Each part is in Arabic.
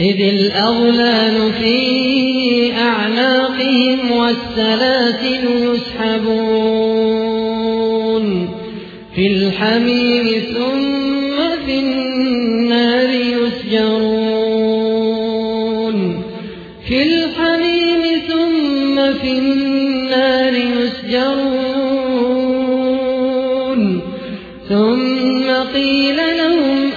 إذ الأغلال في أعناقهم والسلاسل يسحبون في الحميم ثم في النار يسجرون في الحميم ثم في النار يسجرون ثم قيل لهم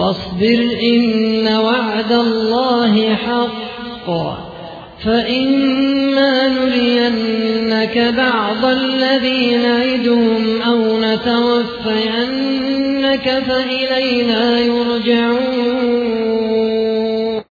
فاصبر إن وعد الله حق. فإما نرينك بعض الذي نعدهم أو نتوفينك فإلينا يرجعون.